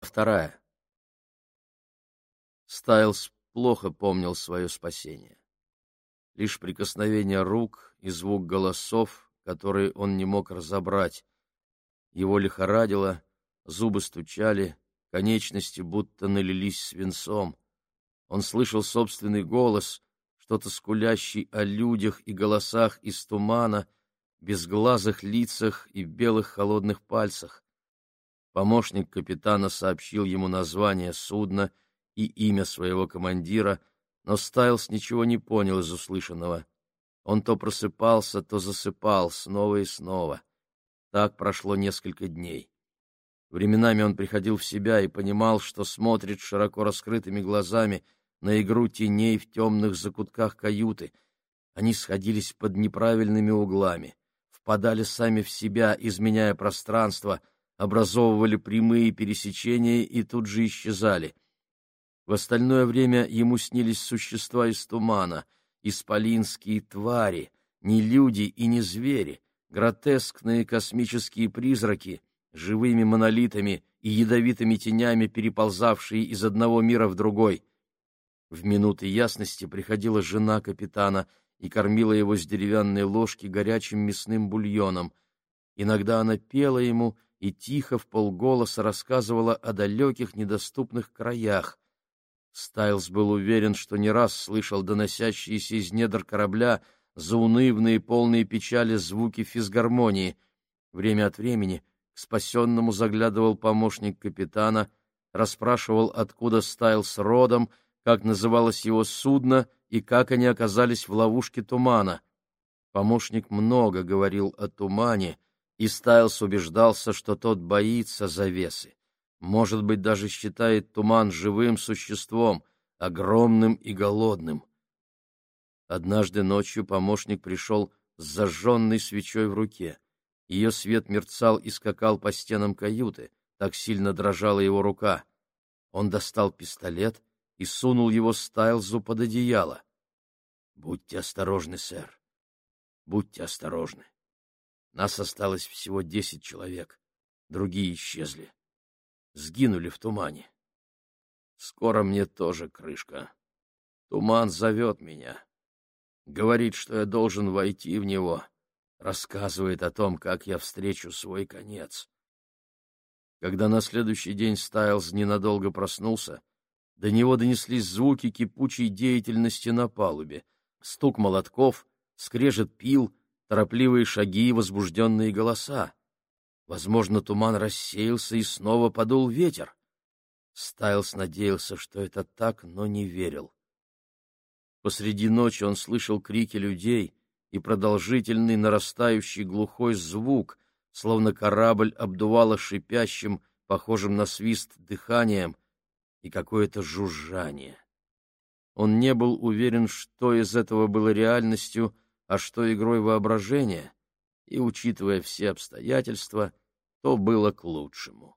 Вторая. Стайлс плохо помнил свое спасение. Лишь прикосновение рук и звук голосов, которые он не мог разобрать. Его лихорадило, зубы стучали, конечности будто налились свинцом. Он слышал собственный голос, что-то скулящий о людях и голосах из тумана, безглазых лицах и белых холодных пальцах. Помощник капитана сообщил ему название судна и имя своего командира, но Стайлс ничего не понял из услышанного. Он то просыпался, то засыпал снова и снова. Так прошло несколько дней. Временами он приходил в себя и понимал, что смотрит широко раскрытыми глазами на игру теней в темных закутках каюты. Они сходились под неправильными углами, впадали сами в себя, изменяя пространство — образовывали прямые пересечения и тут же исчезали. В остальное время ему снились существа из тумана, исполинские твари, не люди и не звери, гротескные космические призраки, живыми монолитами и ядовитыми тенями, переползавшие из одного мира в другой. В минуты ясности приходила жена капитана и кормила его с деревянной ложки горячим мясным бульоном. Иногда она пела ему — и тихо в полголоса рассказывала о далеких недоступных краях. Стайлс был уверен, что не раз слышал доносящиеся из недр корабля заунывные, полные печали звуки физгармонии. Время от времени к спасенному заглядывал помощник капитана, расспрашивал, откуда Стайлс родом, как называлось его судно и как они оказались в ловушке тумана. Помощник много говорил о тумане — и Стайлс убеждался, что тот боится завесы, может быть, даже считает туман живым существом, огромным и голодным. Однажды ночью помощник пришел с зажженной свечой в руке. Ее свет мерцал и скакал по стенам каюты, так сильно дрожала его рука. Он достал пистолет и сунул его Стайлзу под одеяло. — Будьте осторожны, сэр. Будьте осторожны. Нас осталось всего десять человек, другие исчезли. Сгинули в тумане. Скоро мне тоже крышка. Туман зовет меня. Говорит, что я должен войти в него. Рассказывает о том, как я встречу свой конец. Когда на следующий день Стайлз ненадолго проснулся, до него донеслись звуки кипучей деятельности на палубе, стук молотков, скрежет пил — торопливые шаги и возбужденные голоса. Возможно, туман рассеялся и снова подул ветер. Стайлс надеялся, что это так, но не верил. Посреди ночи он слышал крики людей и продолжительный нарастающий глухой звук, словно корабль обдувало шипящим, похожим на свист дыханием, и какое-то жужжание. Он не был уверен, что из этого было реальностью, а что игрой воображения, и, учитывая все обстоятельства, то было к лучшему.